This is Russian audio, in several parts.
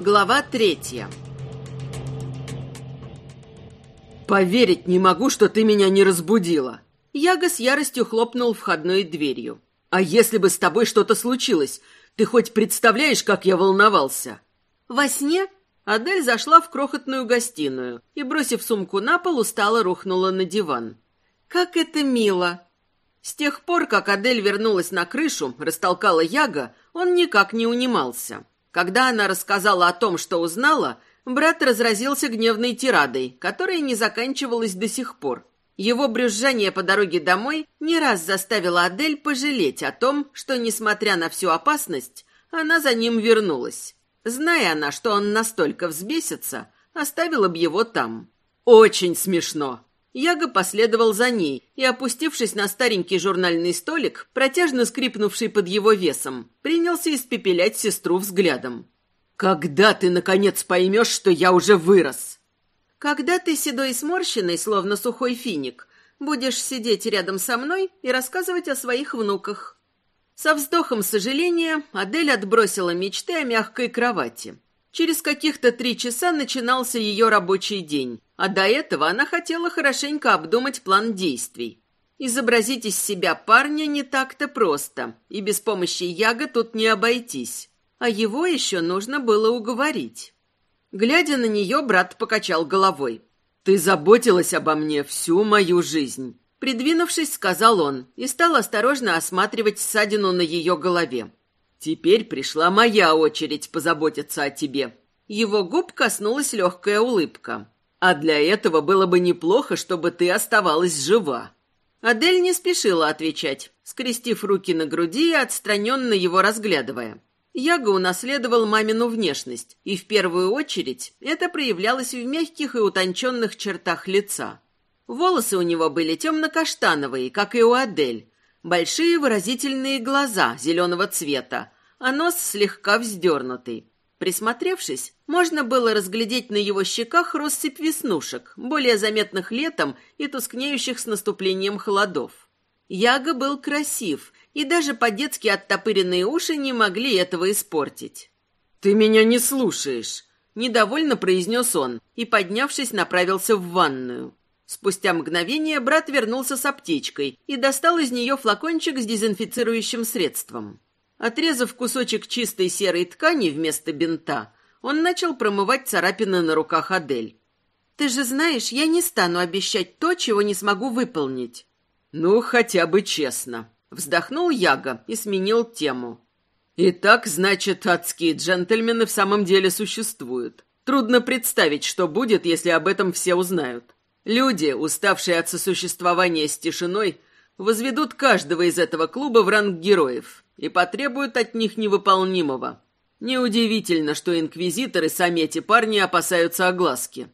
Глава третья «Поверить не могу, что ты меня не разбудила!» Яга с яростью хлопнул входной дверью. «А если бы с тобой что-то случилось? Ты хоть представляешь, как я волновался?» Во сне Адель зашла в крохотную гостиную и, бросив сумку на пол, устало рухнула на диван. «Как это мило!» С тех пор, как Адель вернулась на крышу, растолкала Яга, он никак не унимался. Когда она рассказала о том, что узнала, брат разразился гневной тирадой, которая не заканчивалась до сих пор. Его брюзжание по дороге домой не раз заставило Адель пожалеть о том, что, несмотря на всю опасность, она за ним вернулась. Зная она, что он настолько взбесится, оставила бы его там. «Очень смешно!» Яга последовал за ней и, опустившись на старенький журнальный столик, протяжно скрипнувший под его весом, принялся испепелять сестру взглядом. «Когда ты, наконец, поймешь, что я уже вырос?» «Когда ты седой и сморщенный, словно сухой финик, будешь сидеть рядом со мной и рассказывать о своих внуках». Со вздохом сожаления Адель отбросила мечты о мягкой кровати. Через каких-то три часа начинался ее рабочий день, а до этого она хотела хорошенько обдумать план действий. Изобразить из себя парня не так-то просто, и без помощи Яга тут не обойтись. А его еще нужно было уговорить. Глядя на нее, брат покачал головой. «Ты заботилась обо мне всю мою жизнь», — придвинувшись, сказал он и стал осторожно осматривать ссадину на ее голове. Теперь пришла моя очередь позаботиться о тебе. Его губ коснулась легкая улыбка. А для этого было бы неплохо, чтобы ты оставалась жива. Адель не спешила отвечать, скрестив руки на груди и отстраненно его разглядывая. Яго унаследовал мамину внешность, и в первую очередь это проявлялось в мягких и утонченных чертах лица. Волосы у него были темно-каштановые, как и у Адель, Большие выразительные глаза зеленого цвета, а нос слегка вздернутый. Присмотревшись, можно было разглядеть на его щеках россыпь веснушек, более заметных летом и тускнеющих с наступлением холодов. Яга был красив, и даже по-детски оттопыренные уши не могли этого испортить. «Ты меня не слушаешь», — недовольно произнес он и, поднявшись, направился в ванную. Спустя мгновение брат вернулся с аптечкой и достал из нее флакончик с дезинфицирующим средством. Отрезав кусочек чистой серой ткани вместо бинта, он начал промывать царапины на руках Адель. «Ты же знаешь, я не стану обещать то, чего не смогу выполнить». «Ну, хотя бы честно», — вздохнул Яга и сменил тему. «Итак, значит, адские джентльмены в самом деле существуют. Трудно представить, что будет, если об этом все узнают. Люди, уставшие от сосуществования с тишиной, возведут каждого из этого клуба в ранг героев и потребуют от них невыполнимого. Неудивительно, что инквизиторы, сами эти парни, опасаются огласки.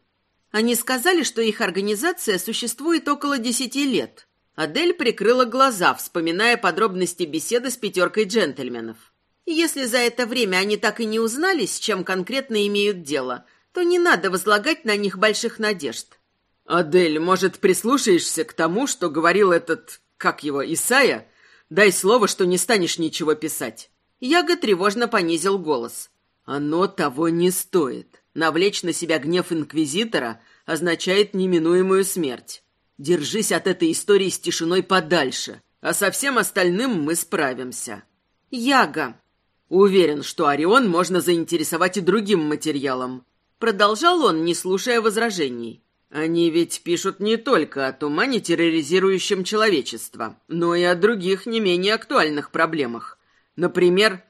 Они сказали, что их организация существует около десяти лет. Адель прикрыла глаза, вспоминая подробности беседы с пятеркой джентльменов. Если за это время они так и не узнали, с чем конкретно имеют дело, то не надо возлагать на них больших надежд. «Адель, может, прислушаешься к тому, что говорил этот, как его, Исая? Дай слово, что не станешь ничего писать». Яга тревожно понизил голос. «Оно того не стоит. Навлечь на себя гнев инквизитора означает неминуемую смерть. Держись от этой истории с тишиной подальше, а со всем остальным мы справимся». «Яга!» «Уверен, что Орион можно заинтересовать и другим материалом». Продолжал он, не слушая возражений. Они ведь пишут не только о тумане, терроризирующем человечество, но и о других не менее актуальных проблемах. Например...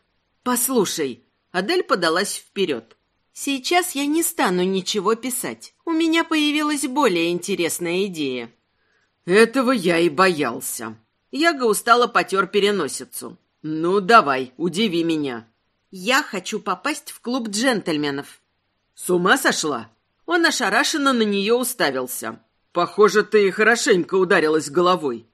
«Послушай», — Адель подалась вперед. «Сейчас я не стану ничего писать. У меня появилась более интересная идея». «Этого я и боялся». Яга устало потер переносицу. «Ну, давай, удиви меня». «Я хочу попасть в клуб джентльменов». «С ума сошла?» Он ошарашенно на нее уставился. «Похоже, ты хорошенько ударилась головой».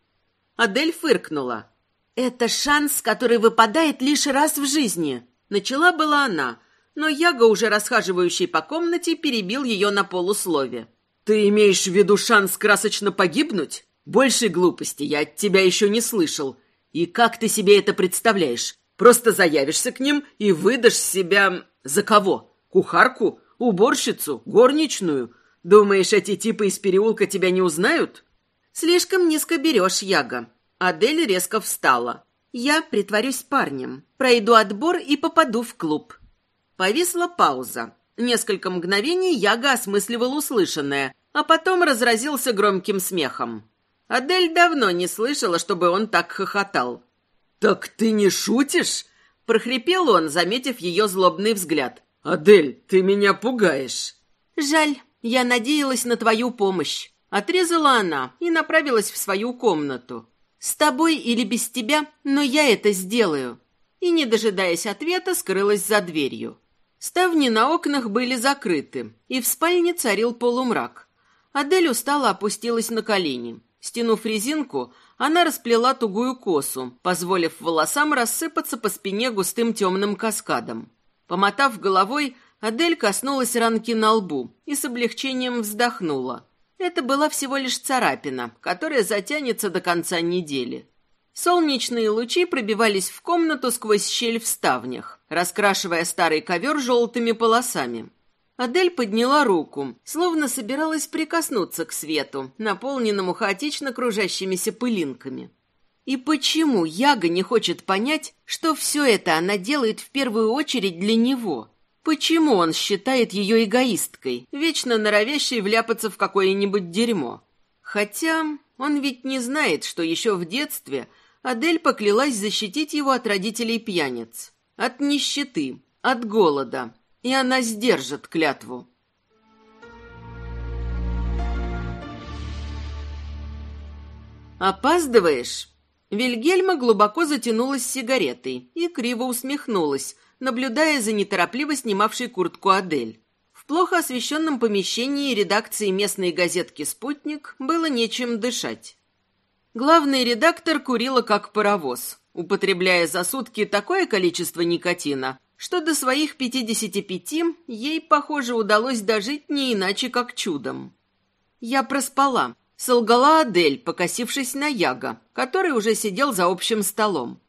Адель фыркнула. «Это шанс, который выпадает лишь раз в жизни». Начала была она, но Яга, уже расхаживающий по комнате, перебил ее на полуслове. «Ты имеешь в виду шанс красочно погибнуть? Большей глупости я от тебя еще не слышал. И как ты себе это представляешь? Просто заявишься к ним и выдашь себя... За кого? Кухарку? Уборщицу? Горничную? Думаешь, эти типы из переулка тебя не узнают?» «Слишком низко берешь, Яга». Адель резко встала. «Я притворюсь парнем, пройду отбор и попаду в клуб». Повисла пауза. Несколько мгновений Яга осмысливал услышанное, а потом разразился громким смехом. Адель давно не слышала, чтобы он так хохотал. «Так ты не шутишь?» – прохрипел он, заметив ее злобный взгляд. «Адель, ты меня пугаешь!» «Жаль, я надеялась на твою помощь», – отрезала она и направилась в свою комнату. «С тобой или без тебя, но я это сделаю». И, не дожидаясь ответа, скрылась за дверью. Ставни на окнах были закрыты, и в спальне царил полумрак. Адель устало опустилась на колени. Стянув резинку, она расплела тугую косу, позволив волосам рассыпаться по спине густым темным каскадом. Помотав головой, Адель коснулась ранки на лбу и с облегчением вздохнула. Это была всего лишь царапина, которая затянется до конца недели. Солнечные лучи пробивались в комнату сквозь щель в ставнях, раскрашивая старый ковер желтыми полосами. Адель подняла руку, словно собиралась прикоснуться к свету, наполненному хаотично кружащимися пылинками. И почему Яга не хочет понять, что все это она делает в первую очередь для него? Почему он считает ее эгоисткой, вечно норовящей вляпаться в какое-нибудь дерьмо? Хотя он ведь не знает, что еще в детстве – Адель поклялась защитить его от родителей пьяниц, от нищеты, от голода, и она сдержит клятву. «Опаздываешь?» Вильгельма глубоко затянулась сигаретой и криво усмехнулась, наблюдая за неторопливо снимавшей куртку Адель. В плохо освещенном помещении редакции местной газетки «Спутник» было нечем дышать. Главный редактор курила как паровоз, употребляя за сутки такое количество никотина, что до своих 55 ей, похоже, удалось дожить не иначе, как чудом. «Я проспала», — солгала Адель, покосившись на Яга, который уже сидел за общим столом.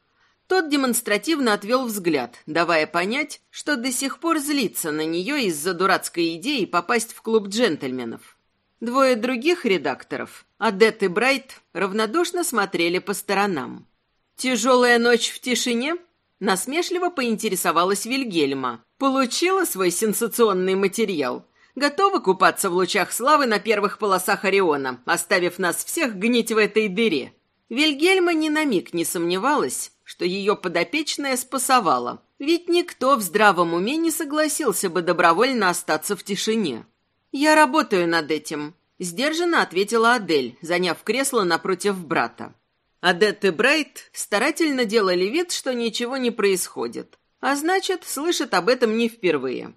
Тот демонстративно отвел взгляд, давая понять, что до сих пор злится на нее из-за дурацкой идеи попасть в клуб джентльменов. Двое других редакторов, Адет и Брайт, равнодушно смотрели по сторонам. «Тяжелая ночь в тишине?» Насмешливо поинтересовалась Вильгельма. «Получила свой сенсационный материал. Готова купаться в лучах славы на первых полосах Ориона, оставив нас всех гнить в этой дыре?» Вильгельма ни на миг не сомневалась, что ее подопечная спасовала, ведь никто в здравом уме не согласился бы добровольно остаться в тишине. «Я работаю над этим», — сдержанно ответила Адель, заняв кресло напротив брата. Адетт и Брайт старательно делали вид, что ничего не происходит, а значит, слышат об этом не впервые.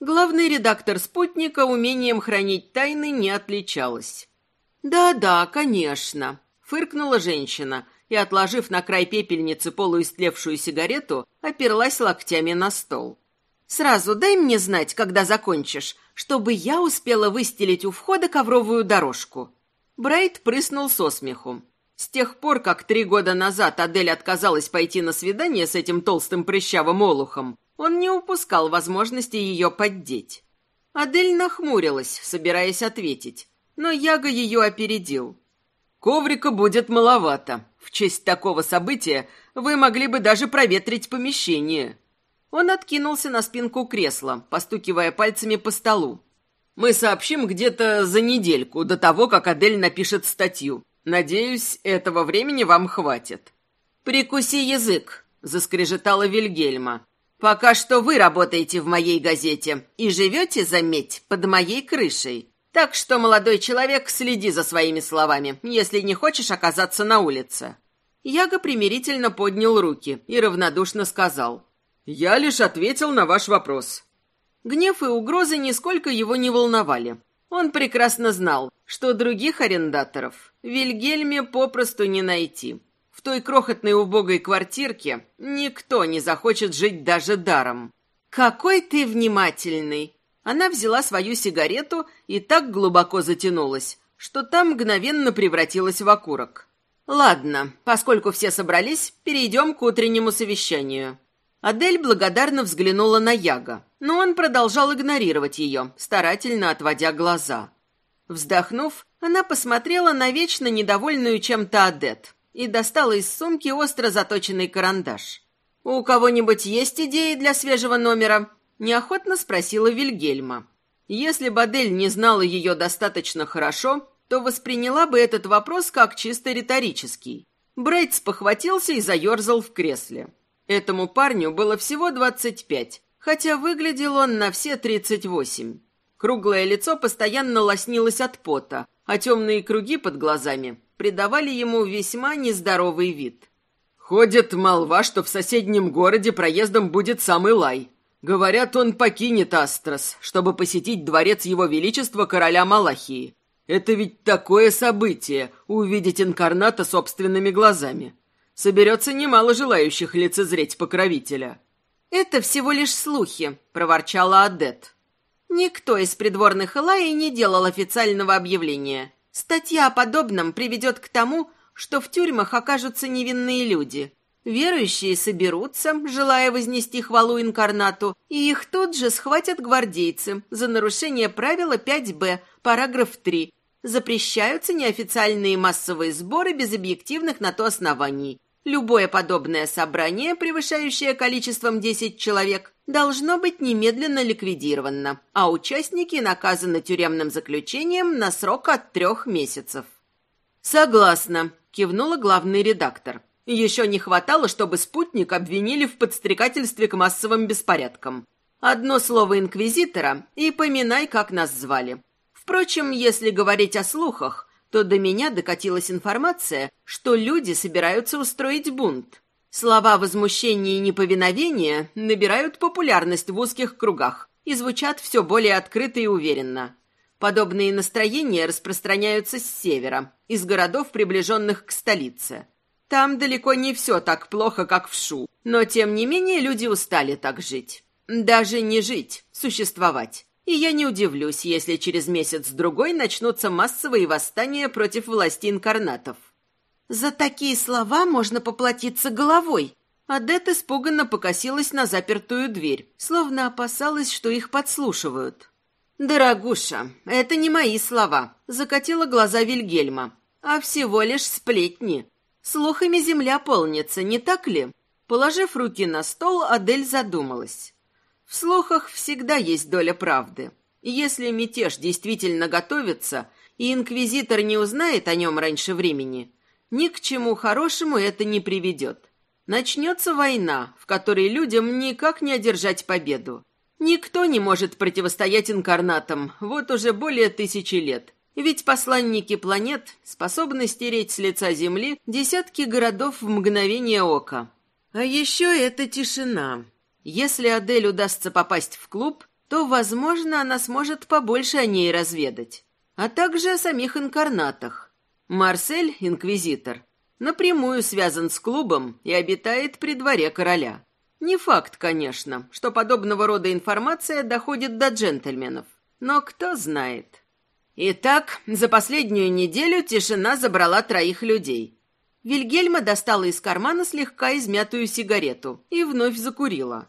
Главный редактор «Спутника» умением хранить тайны не отличалась. «Да-да, конечно», — фыркнула женщина и, отложив на край пепельницы полуистлевшую сигарету, оперлась локтями на стол. «Сразу дай мне знать, когда закончишь, чтобы я успела выстелить у входа ковровую дорожку». Брайт прыснул со смеху. С тех пор, как три года назад Адель отказалась пойти на свидание с этим толстым прыщавым олухом, он не упускал возможности ее поддеть. Адель нахмурилась, собираясь ответить, но Яга ее опередил. «Коврика будет маловато. В честь такого события вы могли бы даже проветрить помещение». Он откинулся на спинку кресла, постукивая пальцами по столу. «Мы сообщим где-то за недельку до того, как Адель напишет статью. Надеюсь, этого времени вам хватит». «Прикуси язык», — заскрежетала Вильгельма. «Пока что вы работаете в моей газете и живете, заметь, под моей крышей. Так что, молодой человек, следи за своими словами, если не хочешь оказаться на улице». Яга примирительно поднял руки и равнодушно сказал. «Я лишь ответил на ваш вопрос». Гнев и угрозы нисколько его не волновали. Он прекрасно знал, что других арендаторов Вильгельме попросту не найти. В той крохотной убогой квартирке никто не захочет жить даже даром. «Какой ты внимательный!» Она взяла свою сигарету и так глубоко затянулась, что там мгновенно превратилась в окурок. «Ладно, поскольку все собрались, перейдем к утреннему совещанию». Адель благодарно взглянула на Яга. но он продолжал игнорировать ее, старательно отводя глаза. Вздохнув, она посмотрела на вечно недовольную чем-то Адет и достала из сумки остро заточенный карандаш. «У кого-нибудь есть идеи для свежего номера?» – неохотно спросила Вильгельма. Если Бадель не знала ее достаточно хорошо, то восприняла бы этот вопрос как чисто риторический. Брейд похватился и заерзал в кресле. Этому парню было всего двадцать пять, хотя выглядел он на все тридцать восемь. Круглое лицо постоянно лоснилось от пота, а темные круги под глазами придавали ему весьма нездоровый вид. Ходит молва, что в соседнем городе проездом будет самый лай. Говорят, он покинет Астрос, чтобы посетить дворец его величества короля Малахии. Это ведь такое событие — увидеть инкарната собственными глазами. Соберется немало желающих лицезреть покровителя. «Это всего лишь слухи», — проворчала Адет. Никто из придворных Элайи не делал официального объявления. Статья о подобном приведет к тому, что в тюрьмах окажутся невинные люди. Верующие соберутся, желая вознести хвалу инкарнату, и их тут же схватят гвардейцы за нарушение правила 5б, параграф 3. Запрещаются неофициальные массовые сборы без объективных на то оснований. Любое подобное собрание, превышающее количеством 10 человек, должно быть немедленно ликвидировано, а участники наказаны тюремным заключением на срок от трех месяцев. «Согласна», — кивнула главный редактор. «Еще не хватало, чтобы спутник обвинили в подстрекательстве к массовым беспорядкам. Одно слово инквизитора и поминай, как нас звали. Впрочем, если говорить о слухах, то до меня докатилась информация, что люди собираются устроить бунт. Слова возмущения и неповиновения набирают популярность в узких кругах и звучат все более открыто и уверенно. Подобные настроения распространяются с севера, из городов, приближенных к столице. Там далеко не все так плохо, как в Шу, но тем не менее люди устали так жить. Даже не жить, существовать. И я не удивлюсь, если через месяц-другой начнутся массовые восстания против власти инкарнатов. За такие слова можно поплатиться головой. Адет испуганно покосилась на запертую дверь, словно опасалась, что их подслушивают. «Дорогуша, это не мои слова», — закатила глаза Вильгельма, «а всего лишь сплетни. Слухами земля полнится, не так ли?» Положив руки на стол, Адель задумалась. В слухах всегда есть доля правды. Если мятеж действительно готовится, и инквизитор не узнает о нем раньше времени, ни к чему хорошему это не приведет. Начнется война, в которой людям никак не одержать победу. Никто не может противостоять инкарнатам вот уже более тысячи лет. Ведь посланники планет способны стереть с лица Земли десятки городов в мгновение ока. А еще это тишина. Если Адель удастся попасть в клуб, то, возможно, она сможет побольше о ней разведать. А также о самих инкарнатах. Марсель, инквизитор, напрямую связан с клубом и обитает при дворе короля. Не факт, конечно, что подобного рода информация доходит до джентльменов, но кто знает. Итак, за последнюю неделю тишина забрала троих людей. Вильгельма достала из кармана слегка измятую сигарету и вновь закурила.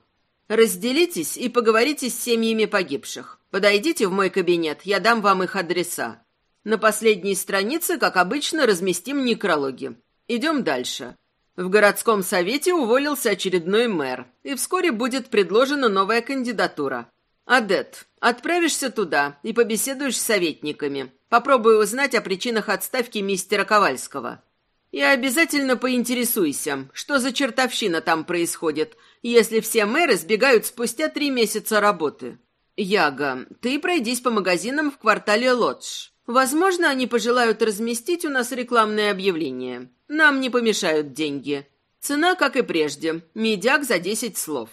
«Разделитесь и поговорите с семьями погибших. Подойдите в мой кабинет, я дам вам их адреса. На последней странице, как обычно, разместим некрологи. Идем дальше. В городском совете уволился очередной мэр, и вскоре будет предложена новая кандидатура. Адет, отправишься туда и побеседуешь с советниками. Попробуй узнать о причинах отставки мистера Ковальского. И обязательно поинтересуйся, что за чертовщина там происходит, если все мэры сбегают спустя три месяца работы. Яга, ты пройдись по магазинам в квартале Лодж. Возможно, они пожелают разместить у нас рекламное объявление. Нам не помешают деньги. Цена, как и прежде, медяк за десять слов.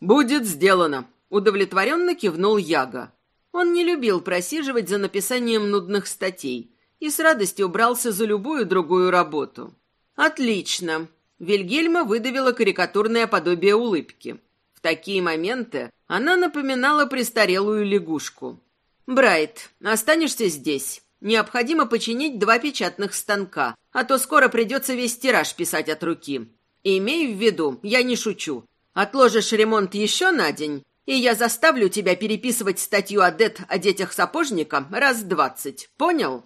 «Будет сделано», — удовлетворенно кивнул Яга. Он не любил просиживать за написанием нудных статей и с радостью брался за любую другую работу. «Отлично!» Вильгельма выдавила карикатурное подобие улыбки. В такие моменты она напоминала престарелую лягушку. «Брайт, останешься здесь. Необходимо починить два печатных станка, а то скоро придется весь тираж писать от руки. имей в виду, я не шучу. Отложишь ремонт еще на день, И я заставлю тебя переписывать статью Адет о детях сапожника раз двадцать. Понял?»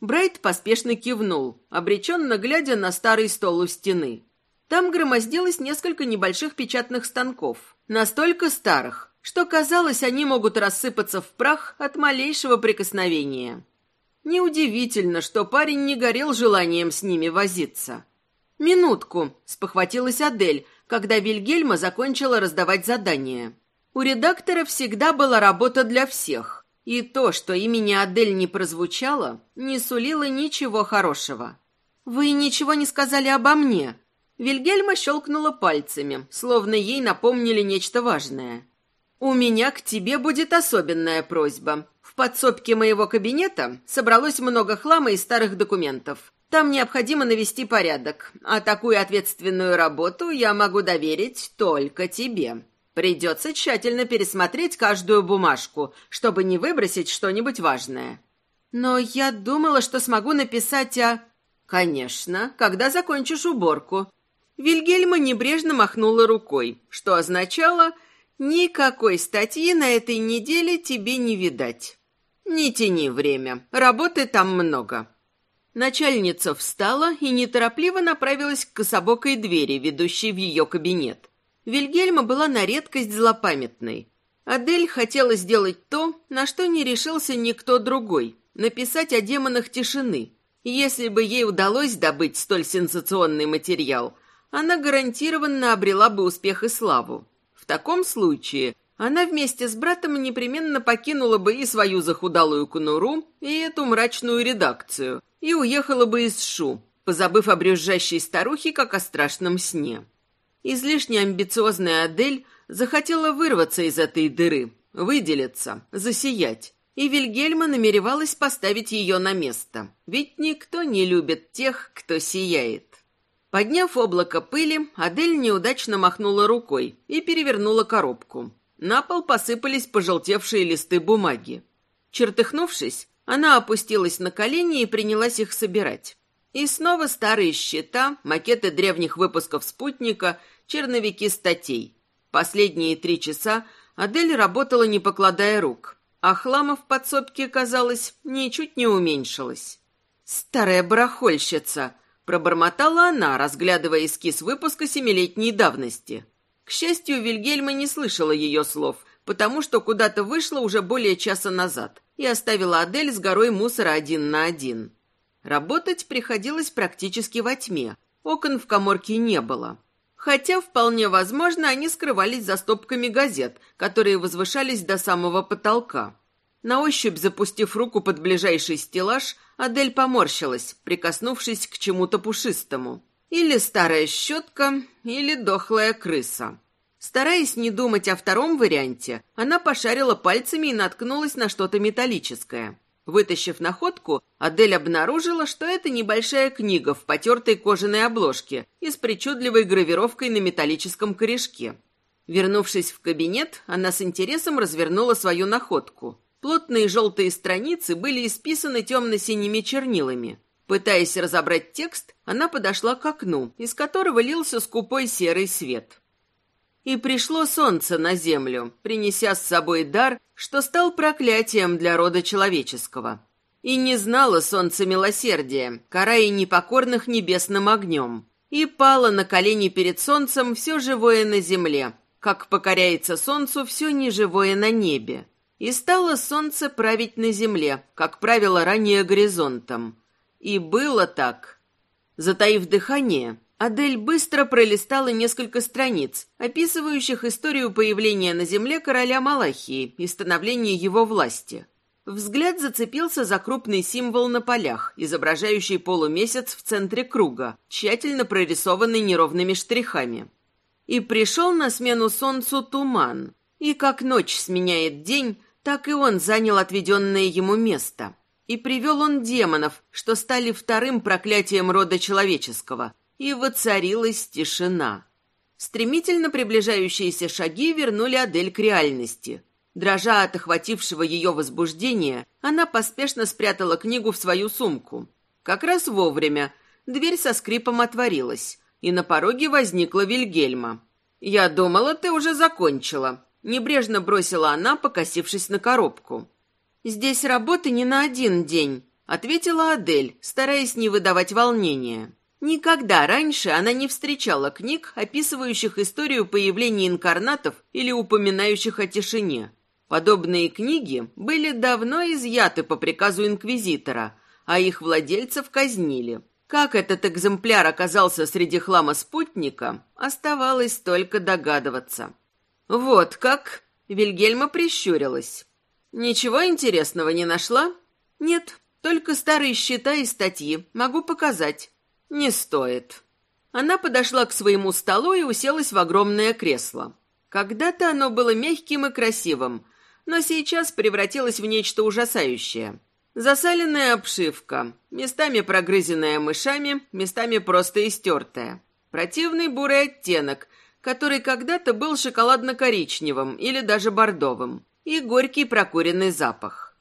Брайт поспешно кивнул, обреченно глядя на старый стол у стены. Там громоздилось несколько небольших печатных станков, настолько старых, что казалось, они могут рассыпаться в прах от малейшего прикосновения. Неудивительно, что парень не горел желанием с ними возиться. «Минутку», — спохватилась Адель, когда Вильгельма закончила раздавать задания. У редактора всегда была работа для всех, и то, что имени Адель не прозвучало, не сулило ничего хорошего. «Вы ничего не сказали обо мне?» Вильгельма щелкнула пальцами, словно ей напомнили нечто важное. «У меня к тебе будет особенная просьба. В подсобке моего кабинета собралось много хлама и старых документов. Там необходимо навести порядок, а такую ответственную работу я могу доверить только тебе. Придется тщательно пересмотреть каждую бумажку, чтобы не выбросить что-нибудь важное». «Но я думала, что смогу написать о...» «Конечно, когда закончишь уборку. Вильгельма небрежно махнула рукой, что означало «никакой статьи на этой неделе тебе не видать». «Не тяни время, работы там много». Начальница встала и неторопливо направилась к кособокой двери, ведущей в ее кабинет. Вильгельма была на редкость злопамятной. Адель хотела сделать то, на что не решился никто другой – написать о демонах тишины. Если бы ей удалось добыть столь сенсационный материал – она гарантированно обрела бы успех и славу. В таком случае она вместе с братом непременно покинула бы и свою захудалую конуру, и эту мрачную редакцию, и уехала бы из Шу, позабыв о брюзжащей старухе, как о страшном сне. Излишне амбициозная Адель захотела вырваться из этой дыры, выделиться, засиять, и Вильгельма намеревалась поставить ее на место, ведь никто не любит тех, кто сияет. Подняв облако пыли, Адель неудачно махнула рукой и перевернула коробку. На пол посыпались пожелтевшие листы бумаги. Чертыхнувшись, она опустилась на колени и принялась их собирать. И снова старые счета, макеты древних выпусков «Спутника», черновики статей. Последние три часа Адель работала, не покладая рук, а хлама в подсобке, казалось, ничуть не уменьшилось. «Старая барахольщица!» Пробормотала она, разглядывая эскиз выпуска семилетней давности. К счастью, Вильгельма не слышала ее слов, потому что куда-то вышла уже более часа назад и оставила Адель с горой мусора один на один. Работать приходилось практически во тьме. Окон в коморке не было. Хотя, вполне возможно, они скрывались за стопками газет, которые возвышались до самого потолка. На ощупь запустив руку под ближайший стеллаж, Адель поморщилась, прикоснувшись к чему-то пушистому. Или старая щетка, или дохлая крыса. Стараясь не думать о втором варианте, она пошарила пальцами и наткнулась на что-то металлическое. Вытащив находку, Адель обнаружила, что это небольшая книга в потертой кожаной обложке и с причудливой гравировкой на металлическом корешке. Вернувшись в кабинет, она с интересом развернула свою находку. Плотные желтые страницы были исписаны темно-синими чернилами. Пытаясь разобрать текст, она подошла к окну, из которого лился скупой серый свет. И пришло солнце на землю, принеся с собой дар, что стал проклятием для рода человеческого. И не знало солнце милосердия, карая непокорных небесным огнем. И пало на колени перед солнцем все живое на земле, как покоряется солнцу все неживое на небе. И стало солнце править на земле, как правило, ранее горизонтом. И было так. Затаив дыхание, Адель быстро пролистала несколько страниц, описывающих историю появления на земле короля Малахии и становления его власти. Взгляд зацепился за крупный символ на полях, изображающий полумесяц в центре круга, тщательно прорисованный неровными штрихами. И пришел на смену солнцу туман. И как ночь сменяет день, так и он занял отведенное ему место. И привел он демонов, что стали вторым проклятием рода человеческого, и воцарилась тишина. Стремительно приближающиеся шаги вернули Адель к реальности. Дрожа от охватившего ее возбуждения, она поспешно спрятала книгу в свою сумку. Как раз вовремя дверь со скрипом отворилась, и на пороге возникла Вильгельма. «Я думала, ты уже закончила», Небрежно бросила она, покосившись на коробку. «Здесь работы не на один день», — ответила Адель, стараясь не выдавать волнения. Никогда раньше она не встречала книг, описывающих историю появления инкарнатов или упоминающих о тишине. Подобные книги были давно изъяты по приказу инквизитора, а их владельцев казнили. Как этот экземпляр оказался среди хлама спутника, оставалось только догадываться. «Вот как?» — Вильгельма прищурилась. «Ничего интересного не нашла?» «Нет, только старые счета и статьи. Могу показать». «Не стоит». Она подошла к своему столу и уселась в огромное кресло. Когда-то оно было мягким и красивым, но сейчас превратилось в нечто ужасающее. Засаленная обшивка, местами прогрызенная мышами, местами просто истертая. Противный бурый оттенок, который когда-то был шоколадно-коричневым или даже бордовым, и горький прокуренный запах.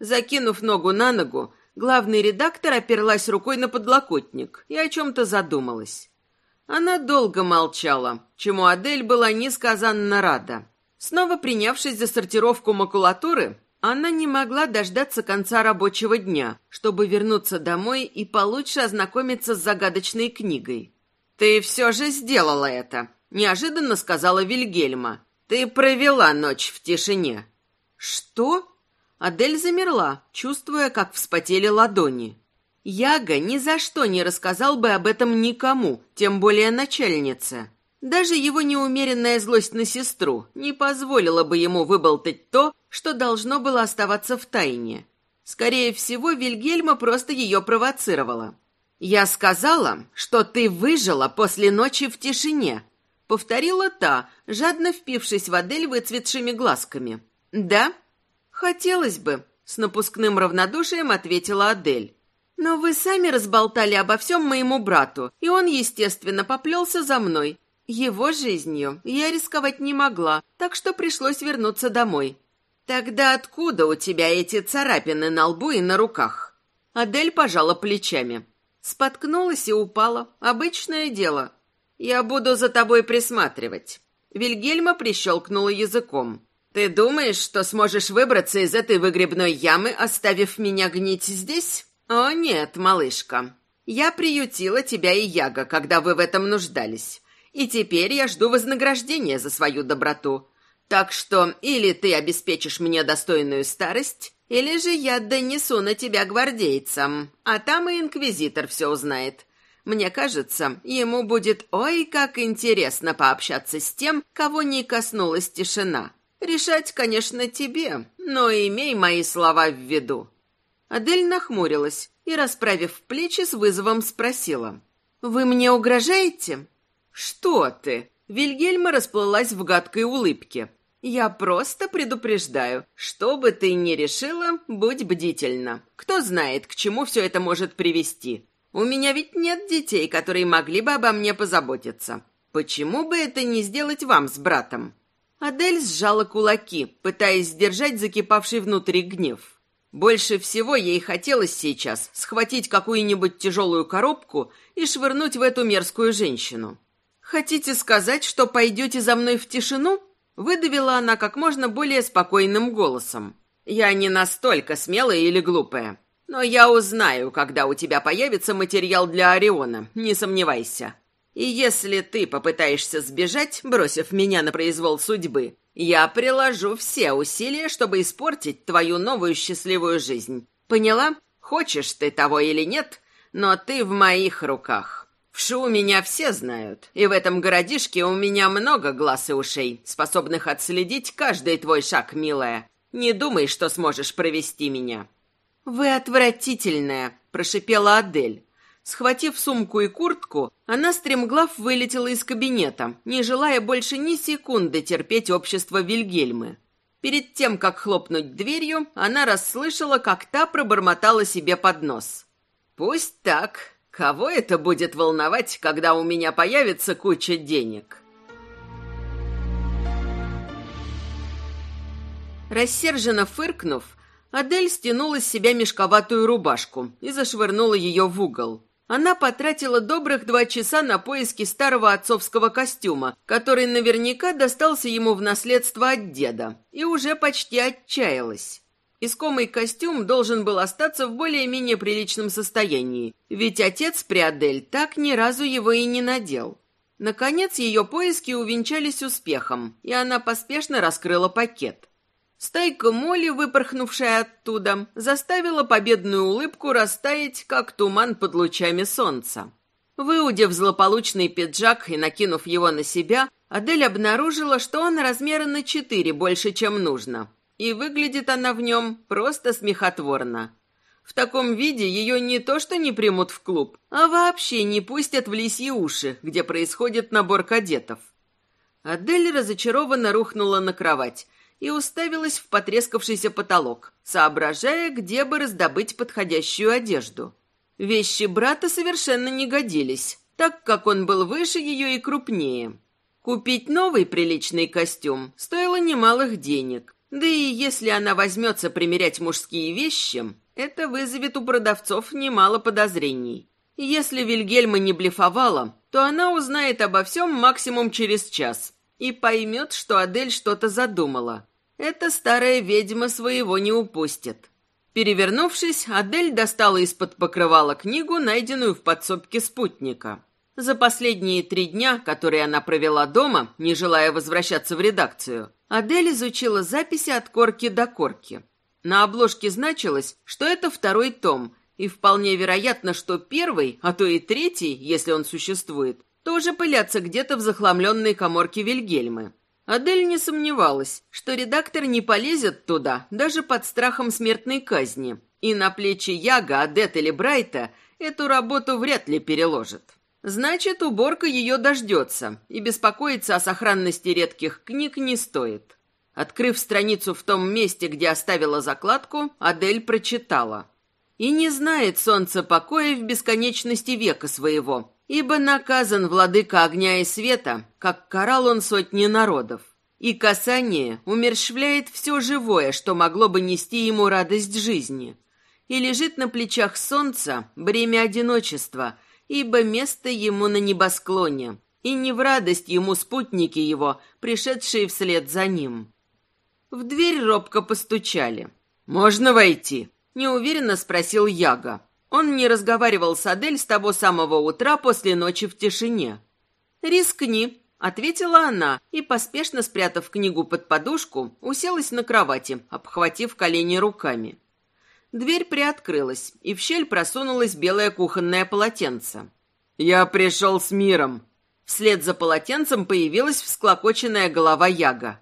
Закинув ногу на ногу, Главный редактор оперлась рукой на подлокотник и о чем-то задумалась. Она долго молчала, чему Адель была несказанно рада. Снова принявшись за сортировку макулатуры, она не могла дождаться конца рабочего дня, чтобы вернуться домой и получше ознакомиться с загадочной книгой. «Ты все же сделала это», — неожиданно сказала Вильгельма. «Ты провела ночь в тишине». «Что?» Адель замерла, чувствуя, как вспотели ладони. Яга ни за что не рассказал бы об этом никому, тем более начальнице. Даже его неумеренная злость на сестру не позволила бы ему выболтать то, что должно было оставаться в тайне. Скорее всего, Вильгельма просто ее провоцировала. «Я сказала, что ты выжила после ночи в тишине», — повторила та, жадно впившись в Адель выцветшими глазками. «Да?» «Хотелось бы», — с напускным равнодушием ответила Адель. «Но вы сами разболтали обо всем моему брату, и он, естественно, поплелся за мной. Его жизнью я рисковать не могла, так что пришлось вернуться домой». «Тогда откуда у тебя эти царапины на лбу и на руках?» Адель пожала плечами. Споткнулась и упала. Обычное дело. «Я буду за тобой присматривать». Вильгельма прищелкнула языком. «Ты думаешь, что сможешь выбраться из этой выгребной ямы, оставив меня гнить здесь? О, нет, малышка. Я приютила тебя и Яга, когда вы в этом нуждались. И теперь я жду вознаграждения за свою доброту. Так что или ты обеспечишь мне достойную старость, или же я донесу на тебя гвардейцам, а там и инквизитор все узнает. Мне кажется, ему будет ой как интересно пообщаться с тем, кого не коснулась тишина». Решать, конечно, тебе, но имей мои слова в виду». Адель нахмурилась и, расправив плечи, с вызовом спросила. «Вы мне угрожаете?» «Что ты?» Вильгельма расплылась в гадкой улыбке. «Я просто предупреждаю, что бы ты ни решила, будь бдительна. Кто знает, к чему все это может привести. У меня ведь нет детей, которые могли бы обо мне позаботиться. Почему бы это не сделать вам с братом?» Адель сжала кулаки, пытаясь сдержать закипавший внутри гнев. Больше всего ей хотелось сейчас схватить какую-нибудь тяжелую коробку и швырнуть в эту мерзкую женщину. «Хотите сказать, что пойдете за мной в тишину?» Выдавила она как можно более спокойным голосом. «Я не настолько смелая или глупая, но я узнаю, когда у тебя появится материал для Ориона, не сомневайся». И если ты попытаешься сбежать, бросив меня на произвол судьбы, я приложу все усилия, чтобы испортить твою новую счастливую жизнь. Поняла? Хочешь ты того или нет, но ты в моих руках. В Шу меня все знают, и в этом городишке у меня много глаз и ушей, способных отследить каждый твой шаг, милая. Не думай, что сможешь провести меня». «Вы отвратительная», — прошипела Адель. Схватив сумку и куртку, она стремглав вылетела из кабинета, не желая больше ни секунды терпеть общество Вильгельмы. Перед тем, как хлопнуть дверью, она расслышала, как та пробормотала себе под нос. «Пусть так. Кого это будет волновать, когда у меня появится куча денег?» Рассерженно фыркнув, Адель стянула с себя мешковатую рубашку и зашвырнула ее в угол. Она потратила добрых два часа на поиски старого отцовского костюма, который наверняка достался ему в наследство от деда, и уже почти отчаялась. Искомый костюм должен был остаться в более-менее приличном состоянии, ведь отец при Адель так ни разу его и не надел. Наконец, ее поиски увенчались успехом, и она поспешно раскрыла пакет. Стайка моли, выпорхнувшая оттуда, заставила победную улыбку растаять, как туман под лучами солнца. Выудив злополучный пиджак и накинув его на себя, Адель обнаружила, что он размера на четыре больше, чем нужно, и выглядит она в нем просто смехотворно. В таком виде ее не то что не примут в клуб, а вообще не пустят в лисьи уши, где происходит набор кадетов. Адель разочарованно рухнула на кровать и уставилась в потрескавшийся потолок, соображая, где бы раздобыть подходящую одежду. Вещи брата совершенно не годились, так как он был выше ее и крупнее. Купить новый приличный костюм стоило немалых денег, да и если она возьмется примерять мужские вещи, это вызовет у продавцов немало подозрений. Если Вильгельма не блефовала, то она узнает обо всем максимум через час и поймет, что Адель что-то задумала. Эта старая ведьма своего не упустит. Перевернувшись, Адель достала из-под покрывала книгу, найденную в подсобке спутника. За последние три дня, которые она провела дома, не желая возвращаться в редакцию, Адель изучила записи от корки до корки. На обложке значилось, что это второй том, и вполне вероятно, что первый, а то и третий, если он существует, тоже пылятся где-то в захламленной коморке Вильгельмы. Адель не сомневалась, что редактор не полезет туда даже под страхом смертной казни, и на плечи Яга, Адет или Брайта эту работу вряд ли переложит. Значит, уборка ее дождется, и беспокоиться о сохранности редких книг не стоит. Открыв страницу в том месте, где оставила закладку, Адель прочитала. «И не знает солнце покоя в бесконечности века своего, ибо наказан владыка огня и света, как карал он сотни народов. И касание умерщвляет все живое, что могло бы нести ему радость жизни. И лежит на плечах солнца бремя одиночества, ибо место ему на небосклоне, и не в радость ему спутники его, пришедшие вслед за ним. В дверь робко постучали. «Можно войти?» – неуверенно спросил Яга. Он не разговаривал с Адель с того самого утра после ночи в тишине. «Рискни», — ответила она и, поспешно спрятав книгу под подушку, уселась на кровати, обхватив колени руками. Дверь приоткрылась, и в щель просунулось белое кухонное полотенце. «Я пришел с миром». Вслед за полотенцем появилась всклокоченная голова Яга.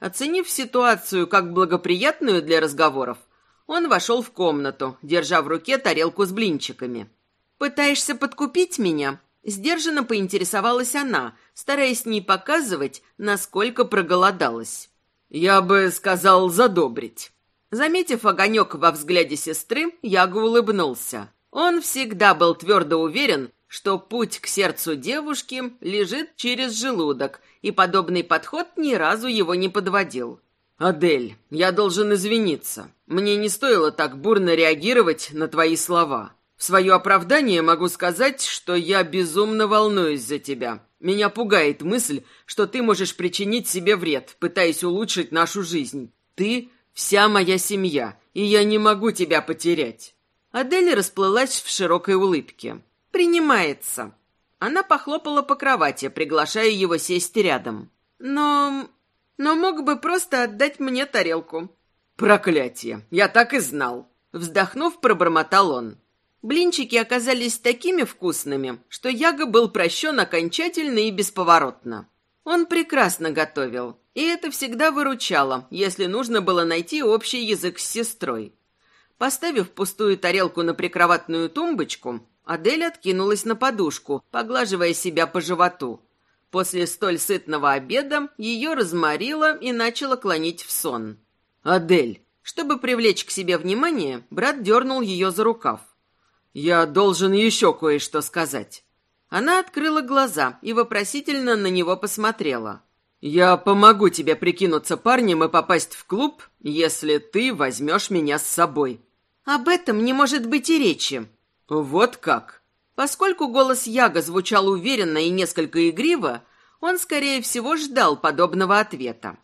Оценив ситуацию как благоприятную для разговоров, он вошел в комнату, держа в руке тарелку с блинчиками. «Пытаешься подкупить меня?» Сдержанно поинтересовалась она, стараясь не показывать, насколько проголодалась. «Я бы сказал, задобрить». Заметив огонек во взгляде сестры, Яго улыбнулся. Он всегда был твердо уверен, что путь к сердцу девушки лежит через желудок, и подобный подход ни разу его не подводил. «Адель, я должен извиниться. Мне не стоило так бурно реагировать на твои слова. В свое оправдание могу сказать, что я безумно волнуюсь за тебя. Меня пугает мысль, что ты можешь причинить себе вред, пытаясь улучшить нашу жизнь. Ты Вся моя семья, и я не могу тебя потерять». Адель расплылась в широкой улыбке. «Принимается». Она похлопала по кровати, приглашая его сесть рядом. «Но... но мог бы просто отдать мне тарелку». «Проклятие! Я так и знал!» Вздохнув, пробормотал он. Блинчики оказались такими вкусными, что Яга был прощен окончательно и бесповоротно. Он прекрасно готовил, и это всегда выручало, если нужно было найти общий язык с сестрой. Поставив пустую тарелку на прикроватную тумбочку, Адель откинулась на подушку, поглаживая себя по животу. После столь сытного обеда ее разморило и начало клонить в сон. «Адель!» Чтобы привлечь к себе внимание, брат дернул ее за рукав. «Я должен еще кое-что сказать». Она открыла глаза и вопросительно на него посмотрела. «Я помогу тебе прикинуться парнем и попасть в клуб, если ты возьмешь меня с собой». «Об этом не может быть и речи». «Вот как?» Поскольку голос Яга звучал уверенно и несколько игриво, он, скорее всего, ждал подобного ответа.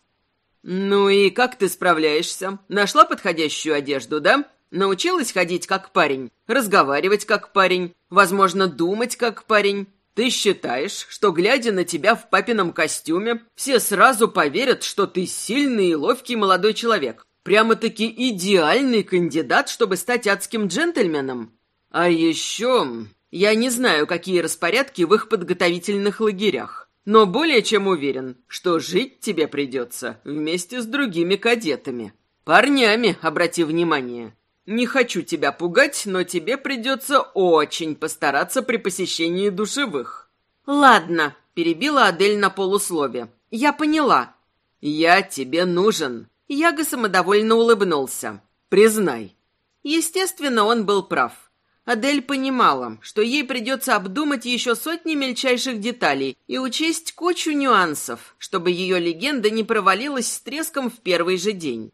«Ну и как ты справляешься? Нашла подходящую одежду, да? Научилась ходить как парень, разговаривать как парень, возможно, думать как парень?» Ты считаешь, что, глядя на тебя в папином костюме, все сразу поверят, что ты сильный и ловкий молодой человек? Прямо-таки идеальный кандидат, чтобы стать адским джентльменом? А еще... Я не знаю, какие распорядки в их подготовительных лагерях, но более чем уверен, что жить тебе придется вместе с другими кадетами. Парнями, обрати внимание. Не хочу тебя пугать, но тебе придется очень постараться при посещении душевых». «Ладно», — перебила Адель на полуслове. «Я поняла». «Я тебе нужен». Яга самодовольно улыбнулся. «Признай». Естественно, он был прав. Адель понимала, что ей придется обдумать еще сотни мельчайших деталей и учесть кучу нюансов, чтобы ее легенда не провалилась с треском в первый же день.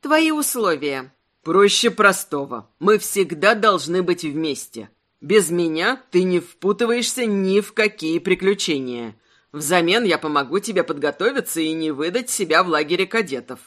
«Твои условия», Проще простого. Мы всегда должны быть вместе. Без меня ты не впутываешься ни в какие приключения. Взамен я помогу тебе подготовиться и не выдать себя в лагере кадетов».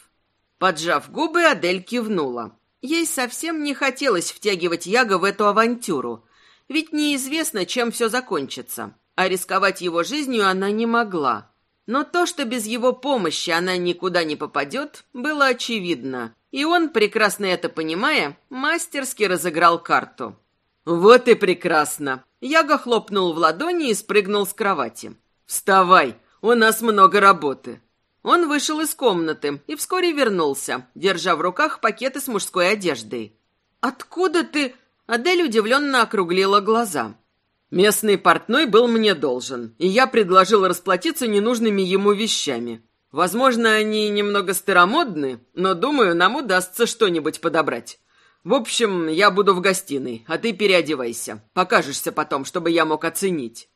Поджав губы, Адель кивнула. Ей совсем не хотелось втягивать Яга в эту авантюру, ведь неизвестно, чем все закончится, а рисковать его жизнью она не могла. Но то, что без его помощи она никуда не попадет, было очевидно, и он, прекрасно это понимая, мастерски разыграл карту. «Вот и прекрасно!» Яга хлопнул в ладони и спрыгнул с кровати. «Вставай! У нас много работы!» Он вышел из комнаты и вскоре вернулся, держа в руках пакеты с мужской одеждой. «Откуда ты?» Адель удивленно округлила глаза. «Местный портной был мне должен, и я предложил расплатиться ненужными ему вещами. Возможно, они немного старомодны, но, думаю, нам удастся что-нибудь подобрать. В общем, я буду в гостиной, а ты переодевайся. Покажешься потом, чтобы я мог оценить».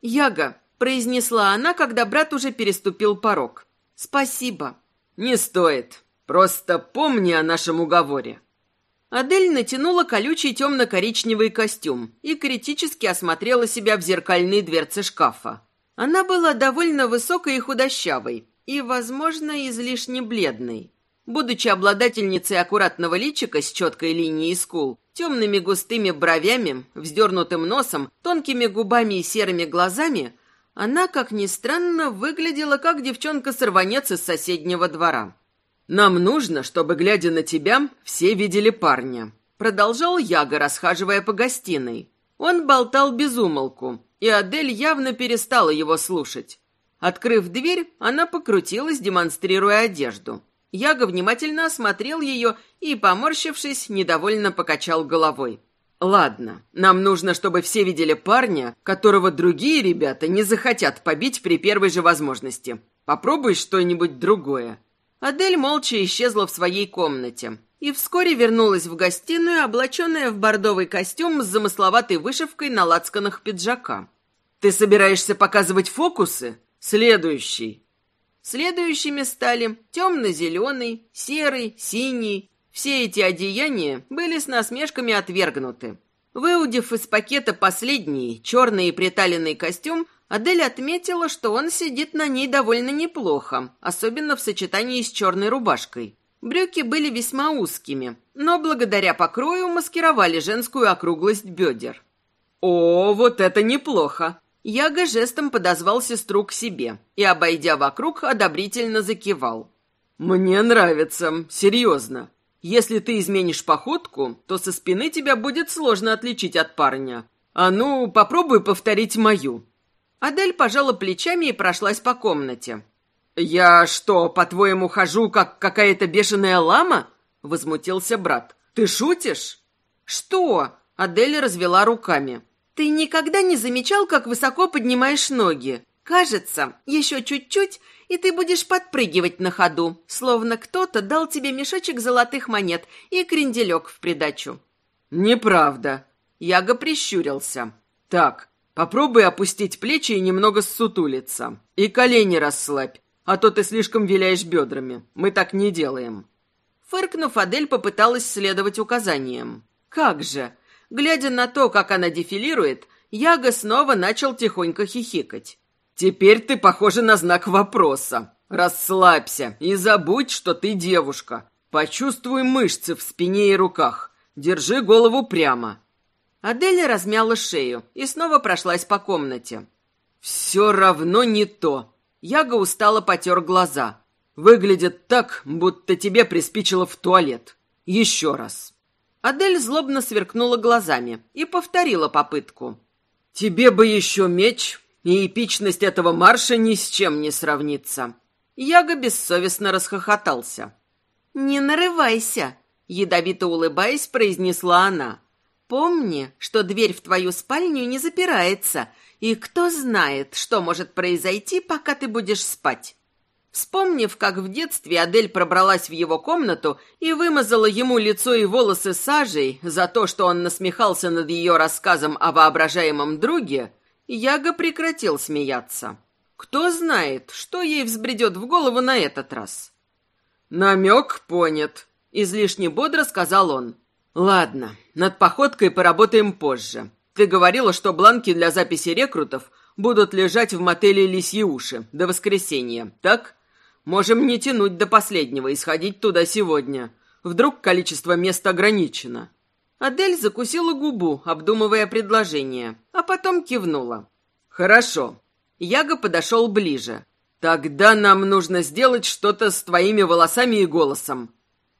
«Яга», — произнесла она, когда брат уже переступил порог. «Спасибо». «Не стоит. Просто помни о нашем уговоре». Адель натянула колючий темно-коричневый костюм и критически осмотрела себя в зеркальной дверце шкафа. Она была довольно высокой и худощавой, и, возможно, излишне бледной. Будучи обладательницей аккуратного личика с четкой линией скул, темными густыми бровями, вздернутым носом, тонкими губами и серыми глазами, она, как ни странно, выглядела как девчонка-сорванец из соседнего двора. «Нам нужно, чтобы, глядя на тебя, все видели парня», — продолжал Яга, расхаживая по гостиной. Он болтал без умолку, и Адель явно перестала его слушать. Открыв дверь, она покрутилась, демонстрируя одежду. Яга внимательно осмотрел ее и, поморщившись, недовольно покачал головой. «Ладно, нам нужно, чтобы все видели парня, которого другие ребята не захотят побить при первой же возможности. Попробуй что-нибудь другое». Адель молча исчезла в своей комнате и вскоре вернулась в гостиную, облаченная в бордовый костюм с замысловатой вышивкой на лацканах пиджака. «Ты собираешься показывать фокусы?» Следующий. Следующими стали темно-зеленый, серый, синий. Все эти одеяния были с насмешками отвергнуты. Выудив из пакета последний, черный и приталенный костюм, Адель отметила, что он сидит на ней довольно неплохо, особенно в сочетании с черной рубашкой. Брюки были весьма узкими, но благодаря покрою маскировали женскую округлость бедер. «О, вот это неплохо!» Яга жестом подозвал сестру к себе и, обойдя вокруг, одобрительно закивал. «Мне нравится, серьезно. Если ты изменишь походку, то со спины тебя будет сложно отличить от парня. А ну, попробуй повторить мою». Адель пожала плечами и прошлась по комнате. «Я что, по-твоему, хожу, как какая-то бешеная лама?» — возмутился брат. «Ты шутишь?» «Что?» — Адель развела руками. Ты никогда не замечал, как высоко поднимаешь ноги? Кажется, еще чуть-чуть, и ты будешь подпрыгивать на ходу, словно кто-то дал тебе мешочек золотых монет и кренделек в придачу». «Неправда». Яга прищурился. «Так, попробуй опустить плечи и немного ссутулиться. И колени расслабь, а то ты слишком виляешь бедрами. Мы так не делаем». Фыркнув, Адель попыталась следовать указаниям. «Как же! Глядя на то, как она дефилирует, Яга снова начал тихонько хихикать. «Теперь ты похожа на знак вопроса. Расслабься и забудь, что ты девушка. Почувствуй мышцы в спине и руках. Держи голову прямо». Аделя размяла шею и снова прошлась по комнате. «Все равно не то». Яга устало потер глаза. «Выглядит так, будто тебе приспичило в туалет. Еще раз». Адель злобно сверкнула глазами и повторила попытку. «Тебе бы еще меч, и эпичность этого марша ни с чем не сравнится». Яга бессовестно расхохотался. «Не нарывайся», — ядовито улыбаясь, произнесла она. «Помни, что дверь в твою спальню не запирается, и кто знает, что может произойти, пока ты будешь спать». Вспомнив, как в детстве Адель пробралась в его комнату и вымазала ему лицо и волосы сажей за то, что он насмехался над ее рассказом о воображаемом друге, Яга прекратил смеяться. Кто знает, что ей взбредет в голову на этот раз. «Намек понят», — излишне бодро сказал он. «Ладно, над походкой поработаем позже. Ты говорила, что бланки для записи рекрутов будут лежать в мотеле «Лисьи уши» до воскресенья, так?» Можем не тянуть до последнего и сходить туда сегодня. Вдруг количество мест ограничено». Адель закусила губу, обдумывая предложение, а потом кивнула. «Хорошо». Яга подошел ближе. «Тогда нам нужно сделать что-то с твоими волосами и голосом».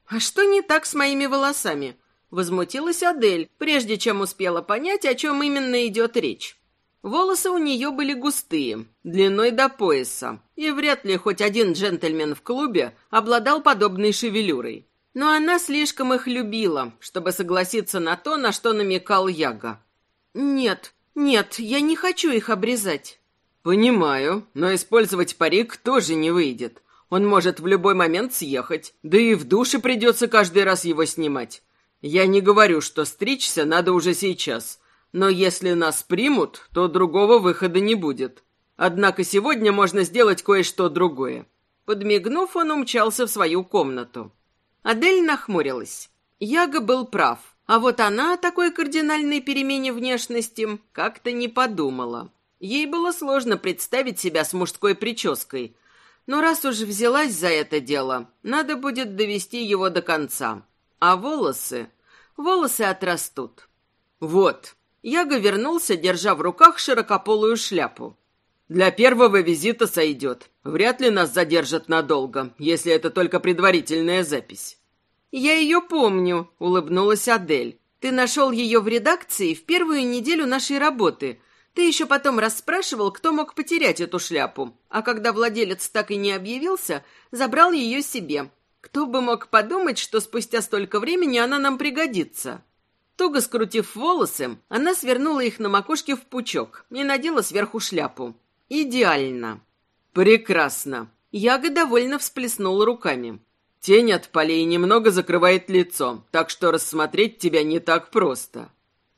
«А что не так с моими волосами?» Возмутилась Адель, прежде чем успела понять, о чем именно идет речь. Волосы у нее были густые, длиной до пояса, и вряд ли хоть один джентльмен в клубе обладал подобной шевелюрой. Но она слишком их любила, чтобы согласиться на то, на что намекал Яга. «Нет, нет, я не хочу их обрезать». «Понимаю, но использовать парик тоже не выйдет. Он может в любой момент съехать, да и в душе придется каждый раз его снимать. Я не говорю, что стричься надо уже сейчас, но если нас примут, то другого выхода не будет. Однако сегодня можно сделать кое-что другое». Подмигнув, он умчался в свою комнату. Адель нахмурилась. Яга был прав, а вот она о такой кардинальной перемене внешности как-то не подумала. Ей было сложно представить себя с мужской прической, но раз уж взялась за это дело, надо будет довести его до конца. А волосы? Волосы отрастут. Вот, Яга вернулся, держа в руках широкополую шляпу. «Для первого визита сойдет. Вряд ли нас задержат надолго, если это только предварительная запись». «Я ее помню», — улыбнулась Адель. «Ты нашел ее в редакции в первую неделю нашей работы. Ты еще потом расспрашивал, кто мог потерять эту шляпу. А когда владелец так и не объявился, забрал ее себе. Кто бы мог подумать, что спустя столько времени она нам пригодится?» Туго скрутив волосы, она свернула их на макушке в пучок и надела сверху шляпу. Идеально. Прекрасно. Яга довольно всплеснула руками. Тень от полей немного закрывает лицо, так что рассмотреть тебя не так просто.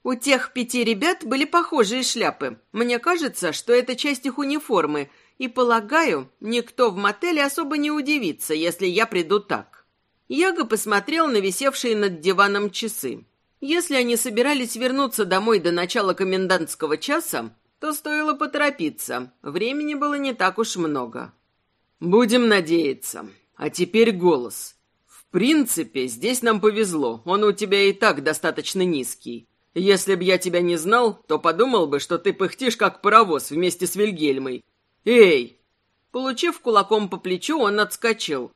У тех пяти ребят были похожие шляпы. Мне кажется, что это часть их униформы, и, полагаю, никто в мотеле особо не удивится, если я приду так. Яга посмотрел на висевшие над диваном часы. Если они собирались вернуться домой до начала комендантского часа, то стоило поторопиться. Времени было не так уж много. Будем надеяться. А теперь голос. В принципе, здесь нам повезло. Он у тебя и так достаточно низкий. Если б я тебя не знал, то подумал бы, что ты пыхтишь как паровоз вместе с Вильгельмой. Эй! Получив кулаком по плечу, он отскочил.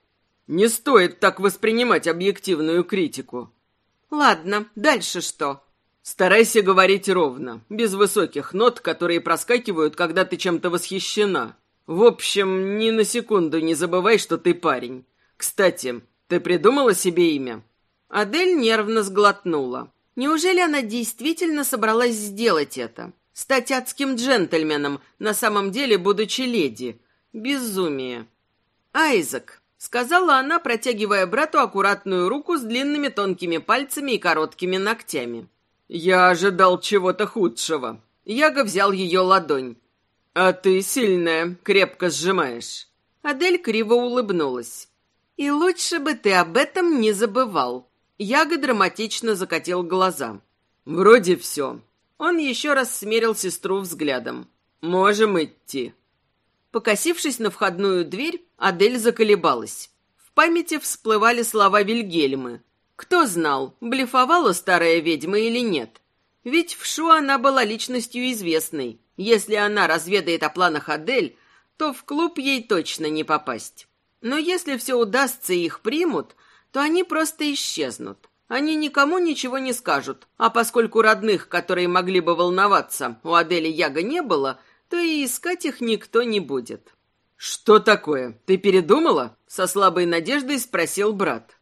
Не стоит так воспринимать объективную критику. Ладно, дальше что? Старайся говорить ровно, без высоких нот, которые проскакивают, когда ты чем-то восхищена. В общем, ни на секунду не забывай, что ты парень. Кстати, ты придумала себе имя? Адель нервно сглотнула. Неужели она действительно собралась сделать это? Стать адским джентльменом, на самом деле будучи леди? Безумие. Айзек, сказала она, протягивая брату аккуратную руку с длинными тонкими пальцами и короткими ногтями. «Я ожидал чего-то худшего». Яга взял ее ладонь. «А ты сильная, крепко сжимаешь». Адель криво улыбнулась. «И лучше бы ты об этом не забывал». Яга драматично закатил глаза. «Вроде все. Он еще раз смерил сестру взглядом. «Можем идти». Покосившись на входную дверь, Адель заколебалась. В памяти всплывали слова Вильгельмы. Кто знал, блефовала старая ведьма или нет? Ведь в Шу она была личностью известной. Если она разведает о планах Адель, то в клуб ей точно не попасть. Но если все удастся и их примут, то они просто исчезнут. Они никому ничего не скажут, а поскольку родных, которые могли бы волноваться, у Адели Яга не было, то и искать их никто не будет. «Что такое? Ты передумала?» — со слабой надеждой спросил брат.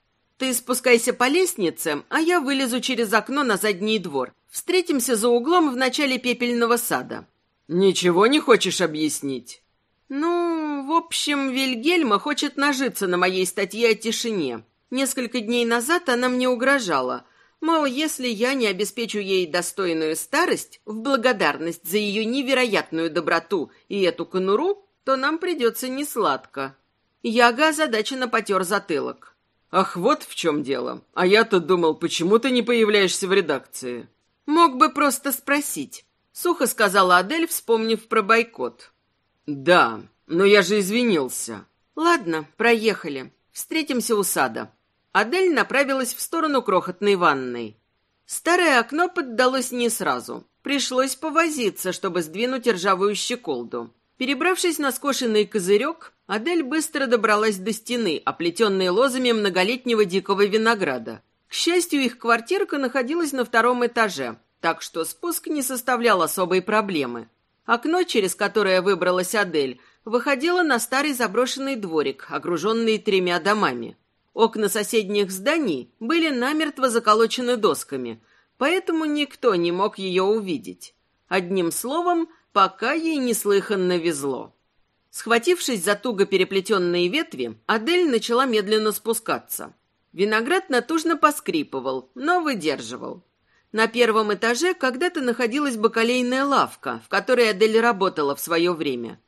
«Ты спускайся по лестнице, а я вылезу через окно на задний двор. Встретимся за углом в начале пепельного сада». «Ничего не хочешь объяснить?» «Ну, в общем, Вильгельма хочет нажиться на моей статье о тишине. Несколько дней назад она мне угрожала. Мол, если я не обеспечу ей достойную старость в благодарность за ее невероятную доброту и эту конуру, то нам придется несладко». Яга озадаченно потер затылок. «Ах, вот в чем дело. А я-то думал, почему ты не появляешься в редакции?» «Мог бы просто спросить», — сухо сказала Адель, вспомнив про бойкот. «Да, но я же извинился». «Ладно, проехали. Встретимся у сада». Адель направилась в сторону крохотной ванной. Старое окно поддалось не сразу. Пришлось повозиться, чтобы сдвинуть ржавую щеколду. Перебравшись на скошенный козырек, Адель быстро добралась до стены, оплетенной лозами многолетнего дикого винограда. К счастью, их квартирка находилась на втором этаже, так что спуск не составлял особой проблемы. Окно, через которое выбралась Адель, выходило на старый заброшенный дворик, окруженный тремя домами. Окна соседних зданий были намертво заколочены досками, поэтому никто не мог ее увидеть. Одним словом, пока ей неслыханно везло. Схватившись за туго переплетенные ветви, Адель начала медленно спускаться. Виноград натужно поскрипывал, но выдерживал. На первом этаже когда-то находилась бакалейная лавка, в которой Адель работала в свое время.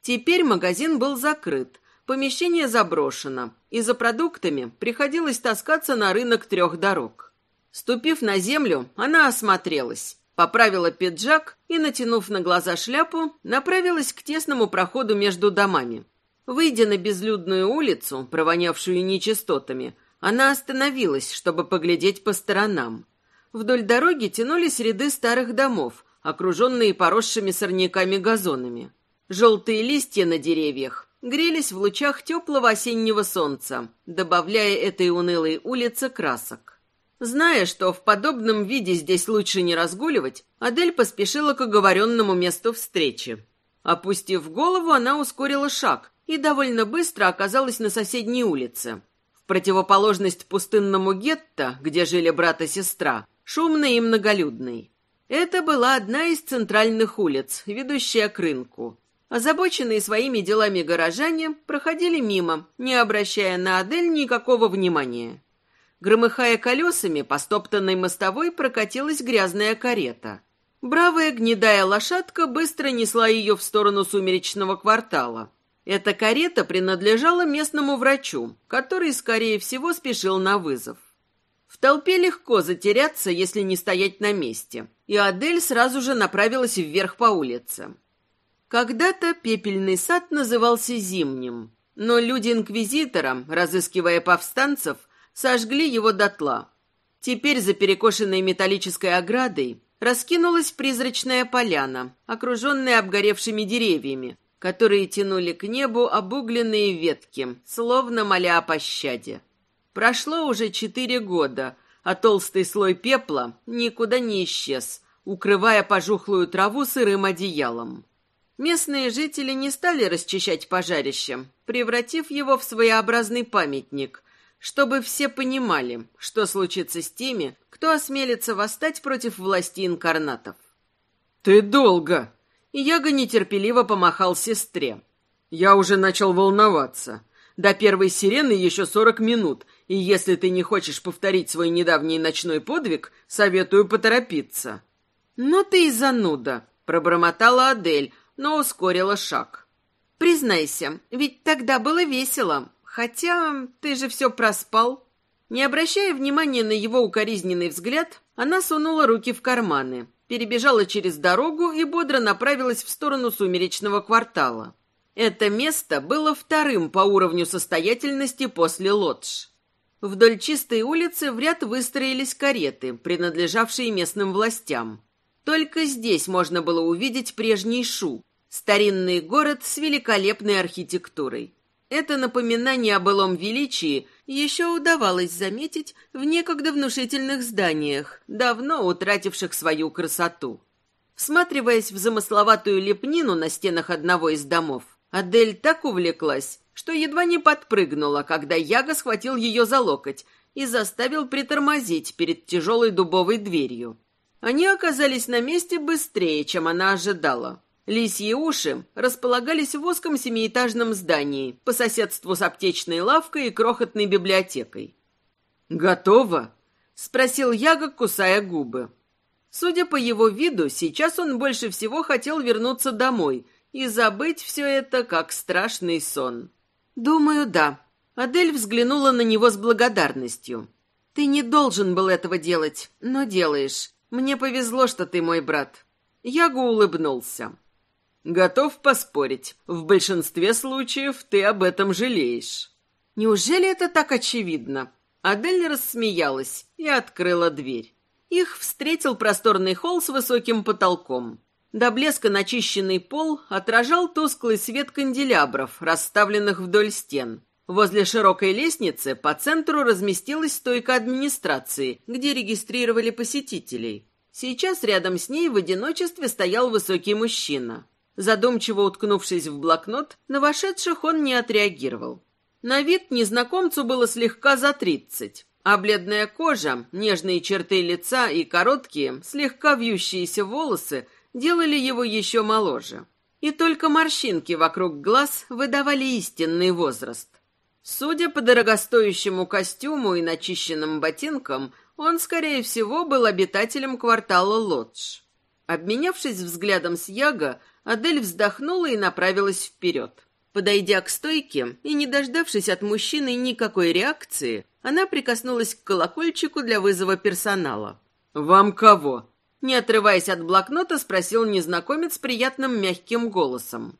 Теперь магазин был закрыт, помещение заброшено, и за продуктами приходилось таскаться на рынок трех дорог. Ступив на землю, она осмотрелась, поправила пиджак и, натянув на глаза шляпу, направилась к тесному проходу между домами. Выйдя на безлюдную улицу, провонявшую нечистотами, она остановилась, чтобы поглядеть по сторонам. Вдоль дороги тянулись ряды старых домов, окруженные поросшими сорняками газонами. Желтые листья на деревьях грелись в лучах теплого осеннего солнца, добавляя этой унылой улице красок. Зная, что в подобном виде здесь лучше не разгуливать, Адель поспешила к оговоренному месту встречи. Опустив голову, она ускорила шаг и довольно быстро оказалась на соседней улице. В противоположность пустынному гетто, где жили брат и сестра, шумной и многолюдной. Это была одна из центральных улиц, ведущая к рынку. Озабоченные своими делами горожане проходили мимо, не обращая на Адель никакого внимания. Громыхая колесами, по стоптанной мостовой прокатилась грязная карета. Бравая гнедая лошадка быстро несла ее в сторону сумеречного квартала. Эта карета принадлежала местному врачу, который, скорее всего, спешил на вызов. В толпе легко затеряться, если не стоять на месте, и Адель сразу же направилась вверх по улице. Когда-то пепельный сад назывался Зимним, но люди Инквизитора, разыскивая повстанцев, сожгли его дотла. Теперь за перекошенной металлической оградой раскинулась призрачная поляна, окруженная обгоревшими деревьями, которые тянули к небу обугленные ветки, словно моля о пощаде. Прошло уже четыре года, а толстый слой пепла никуда не исчез, укрывая пожухлую траву сырым одеялом. Местные жители не стали расчищать пожарище, превратив его в своеобразный памятник, чтобы все понимали, что случится с теми, кто осмелится восстать против власти инкарнатов. «Ты долго!» Яга нетерпеливо помахал сестре. «Я уже начал волноваться. До первой сирены еще сорок минут, и если ты не хочешь повторить свой недавний ночной подвиг, советую поторопиться». «Ну ты и зануда», — пробормотала Адель, но ускорила шаг. «Признайся, ведь тогда было весело, хотя ты же все проспал». Не обращая внимания на его укоризненный взгляд, она сунула руки в карманы. перебежала через дорогу и бодро направилась в сторону сумеречного квартала. Это место было вторым по уровню состоятельности после Лодж. Вдоль чистой улицы в ряд выстроились кареты, принадлежавшие местным властям. Только здесь можно было увидеть прежний Шу, старинный город с великолепной архитектурой. Это напоминание о былом величии еще удавалось заметить в некогда внушительных зданиях, давно утративших свою красоту. Всматриваясь в замысловатую лепнину на стенах одного из домов, Адель так увлеклась, что едва не подпрыгнула, когда Яга схватил ее за локоть и заставил притормозить перед тяжелой дубовой дверью. Они оказались на месте быстрее, чем она ожидала. Лисьи уши располагались в узком семиэтажном здании по соседству с аптечной лавкой и крохотной библиотекой. «Готово?» — спросил Яга, кусая губы. Судя по его виду, сейчас он больше всего хотел вернуться домой и забыть все это, как страшный сон. «Думаю, да». Адель взглянула на него с благодарностью. «Ты не должен был этого делать, но делаешь. Мне повезло, что ты мой брат». Яга улыбнулся. «Готов поспорить. В большинстве случаев ты об этом жалеешь». «Неужели это так очевидно?» Адель рассмеялась и открыла дверь. Их встретил просторный холл с высоким потолком. До блеска начищенный пол отражал тусклый свет канделябров, расставленных вдоль стен. Возле широкой лестницы по центру разместилась стойка администрации, где регистрировали посетителей. Сейчас рядом с ней в одиночестве стоял высокий мужчина. Задумчиво уткнувшись в блокнот, на вошедших он не отреагировал. На вид незнакомцу было слегка за тридцать, а бледная кожа, нежные черты лица и короткие, слегка вьющиеся волосы – делали его еще моложе. И только морщинки вокруг глаз выдавали истинный возраст. Судя по дорогостоящему костюму и начищенным ботинкам, он, скорее всего, был обитателем квартала Лодж. Обменявшись взглядом с Яго, Адель вздохнула и направилась вперед. Подойдя к стойке и не дождавшись от мужчины никакой реакции, она прикоснулась к колокольчику для вызова персонала. «Вам кого?» Не отрываясь от блокнота, спросил незнакомец приятным мягким голосом.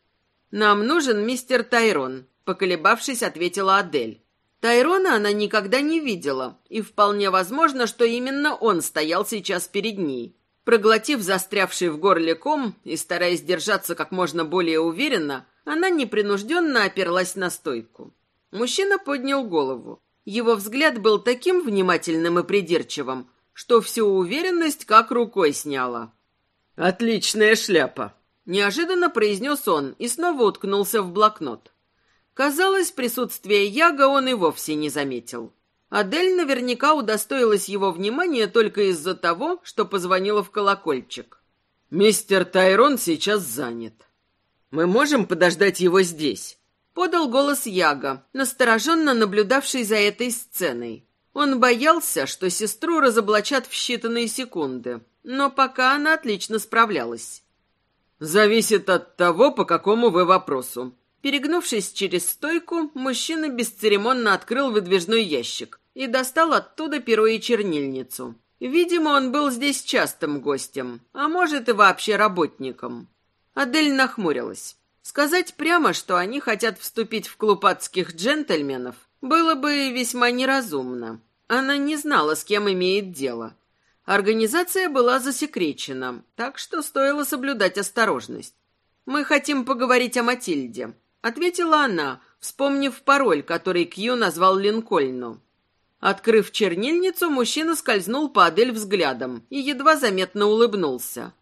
«Нам нужен мистер Тайрон», — поколебавшись, ответила Адель. Тайрона она никогда не видела, и вполне возможно, что именно он стоял сейчас перед ней. Проглотив застрявший в горле ком и стараясь держаться как можно более уверенно, она непринужденно оперлась на стойку. Мужчина поднял голову. Его взгляд был таким внимательным и придирчивым, что всю уверенность как рукой сняла. «Отличная шляпа!» — неожиданно произнес он и снова уткнулся в блокнот. Казалось, присутствие Яга он и вовсе не заметил. Адель наверняка удостоилась его внимания только из-за того, что позвонила в колокольчик. «Мистер Тайрон сейчас занят. Мы можем подождать его здесь?» Подал голос Яга, настороженно наблюдавший за этой сценой. Он боялся, что сестру разоблачат в считанные секунды, но пока она отлично справлялась. «Зависит от того, по какому вы вопросу». Перегнувшись через стойку, мужчина бесцеремонно открыл выдвижной ящик и достал оттуда перо и чернильницу. Видимо, он был здесь частым гостем, а может и вообще работником. Адель нахмурилась. Сказать прямо, что они хотят вступить в клуб адских джентльменов, было бы весьма неразумно. Она не знала, с кем имеет дело. Организация была засекречена, так что стоило соблюдать осторожность. «Мы хотим поговорить о Матильде», — ответила она, вспомнив пароль, который Кью назвал Линкольну. Открыв чернильницу, мужчина скользнул по Адель взглядом и едва заметно улыбнулся.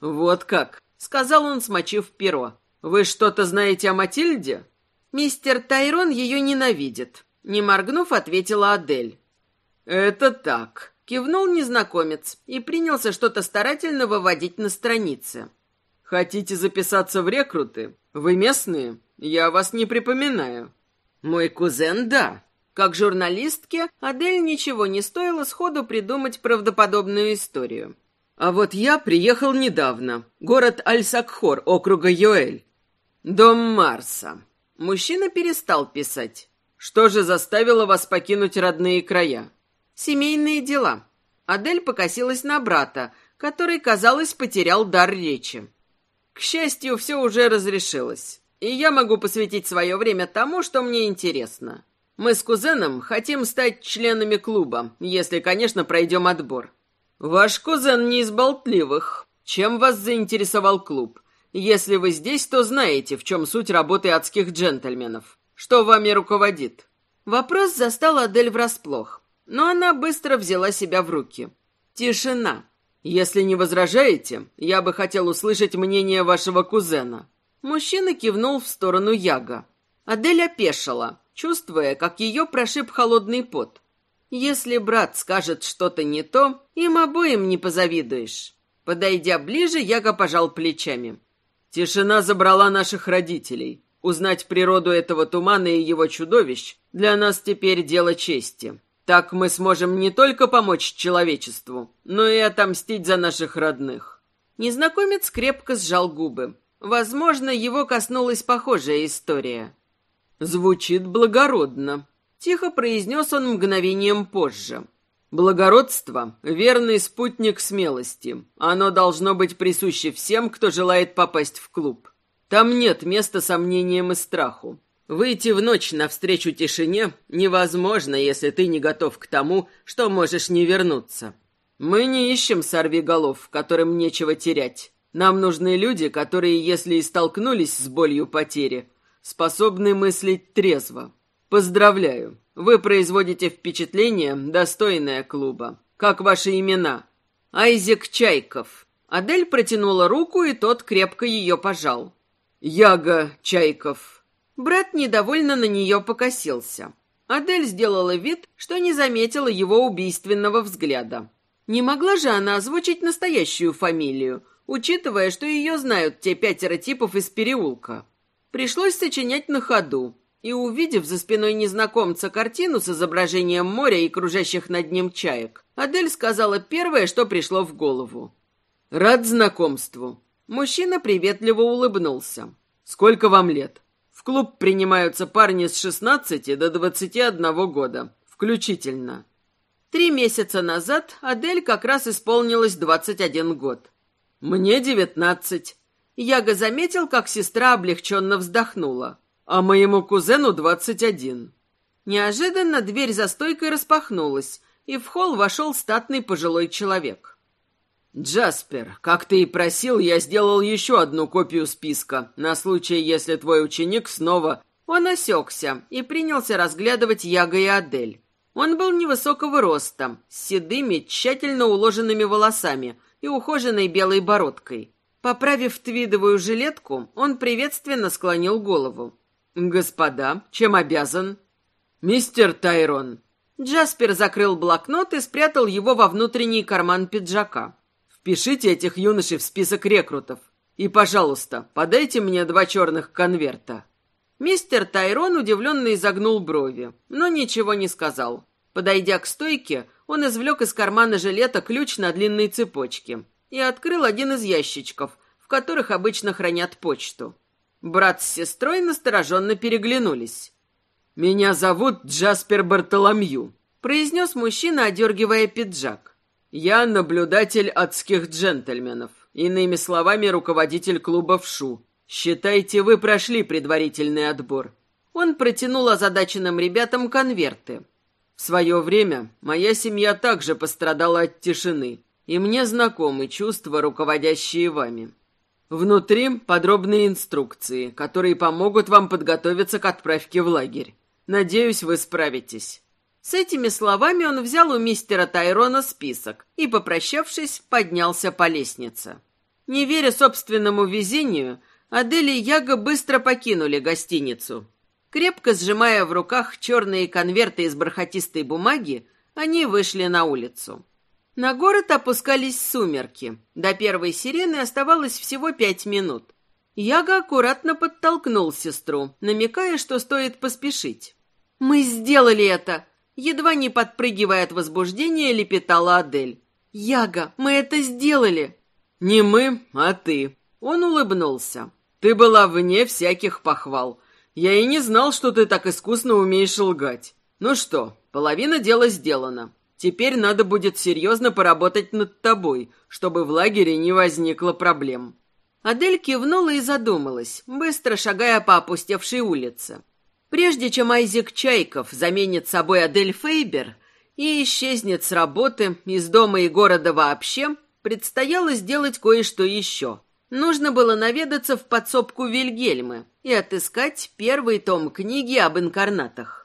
«Вот как», — сказал он, смочив перо. «Вы что-то знаете о Матильде?» «Мистер Тайрон ее ненавидит», — не моргнув, ответила Адель. «Это так», — кивнул незнакомец и принялся что-то старательно выводить на странице. «Хотите записаться в рекруты? Вы местные? Я вас не припоминаю». «Мой кузен, да». Как журналистке, Адель ничего не стоило сходу придумать правдоподобную историю. «А вот я приехал недавно. Город Аль-Сакхор, округа Йоэль. Дом Марса. Мужчина перестал писать. «Что же заставило вас покинуть родные края?» «Семейные дела». Адель покосилась на брата, который, казалось, потерял дар речи. К счастью, все уже разрешилось, и я могу посвятить свое время тому, что мне интересно. Мы с кузеном хотим стать членами клуба, если, конечно, пройдем отбор. Ваш кузен не из болтливых. Чем вас заинтересовал клуб? Если вы здесь, то знаете, в чем суть работы адских джентльменов. Что вами руководит? Вопрос застал Адель врасплох, но она быстро взяла себя в руки. Тишина. Если не возражаете, я бы хотел услышать мнение вашего кузена. Мужчина кивнул в сторону Яга. Адель опешила, чувствуя, как ее прошиб холодный пот. Если брат скажет что-то не то, им обоим не позавидуешь. Подойдя ближе, Яга пожал плечами. Тишина забрала наших родителей. Узнать природу этого тумана и его чудовищ для нас теперь дело чести. Так мы сможем не только помочь человечеству, но и отомстить за наших родных. Незнакомец крепко сжал губы. Возможно, его коснулась похожая история. Звучит благородно. Тихо произнес он мгновением позже. Благородство — верный спутник смелости. Оно должно быть присуще всем, кто желает попасть в клуб. Там нет места сомнениям и страху. Выйти в ночь навстречу тишине невозможно, если ты не готов к тому, что можешь не вернуться. Мы не ищем сорвиголов, которым нечего терять. Нам нужны люди, которые, если и столкнулись с болью потери, способны мыслить трезво. Поздравляю, вы производите впечатление, достойное клуба. Как ваши имена? Айзек Чайков. Адель протянула руку, и тот крепко ее пожал. Яга Чайков. Брат недовольно на нее покосился. Адель сделала вид, что не заметила его убийственного взгляда. Не могла же она озвучить настоящую фамилию, учитывая, что ее знают те пятеро типов из переулка. Пришлось сочинять на ходу, и, увидев за спиной незнакомца картину с изображением моря и кружащих над ним чаек, Адель сказала первое, что пришло в голову. «Рад знакомству. Мужчина приветливо улыбнулся. «Сколько вам лет?» «В клуб принимаются парни с 16 до 21 года, включительно». Три месяца назад Адель как раз исполнилось 21 год. «Мне 19». Яга заметил, как сестра облегченно вздохнула. «А моему кузену 21». Неожиданно дверь за стойкой распахнулась, и в холл вошел статный пожилой человек. «Джаспер, как ты и просил, я сделал еще одну копию списка, на случай, если твой ученик снова...» Он осекся и принялся разглядывать Яга и Адель. Он был невысокого роста, с седыми, тщательно уложенными волосами и ухоженной белой бородкой. Поправив твидовую жилетку, он приветственно склонил голову. «Господа, чем обязан?» «Мистер Тайрон». Джаспер закрыл блокнот и спрятал его во внутренний карман пиджака. Впишите этих юношей в список рекрутов. И, пожалуйста, подайте мне два черных конверта». Мистер Тайрон удивленно изогнул брови, но ничего не сказал. Подойдя к стойке, он извлек из кармана жилета ключ на длинной цепочке и открыл один из ящичков, в которых обычно хранят почту. Брат с сестрой настороженно переглянулись. «Меня зовут Джаспер Бартоломью», — произнес мужчина, одергивая пиджак. Я наблюдатель адских джентльменов. Иными словами, руководитель клуба ВШУ. Считайте, вы прошли предварительный отбор. Он протянул озадаченным ребятам конверты. В свое время моя семья также пострадала от тишины, и мне знакомы чувства, руководящие вами. Внутри подробные инструкции, которые помогут вам подготовиться к отправке в лагерь. Надеюсь, вы справитесь. С этими словами он взял у мистера Тайрона список и, попрощавшись, поднялся по лестнице. Не веря собственному везению, Адель и Яга быстро покинули гостиницу. Крепко сжимая в руках черные конверты из бархатистой бумаги, они вышли на улицу. На город опускались сумерки. До первой сирены оставалось всего пять минут. Яга аккуратно подтолкнул сестру, намекая, что стоит поспешить. «Мы сделали это!» Едва не подпрыгивая от возбуждения, лепетала Адель. «Яга, мы это сделали!» «Не мы, а ты!» Он улыбнулся. «Ты была вне всяких похвал. Я и не знал, что ты так искусно умеешь лгать. Ну что, половина дела сделана. Теперь надо будет серьезно поработать над тобой, чтобы в лагере не возникло проблем». Адель кивнула и задумалась, быстро шагая по опустевшей улице. Прежде чем Айзек Чайков заменит собой Адель Фейбер и исчезнет с работы, из дома и города вообще, предстояло сделать кое-что еще. Нужно было наведаться в подсобку Вильгельмы и отыскать первый том книги об инкарнатах.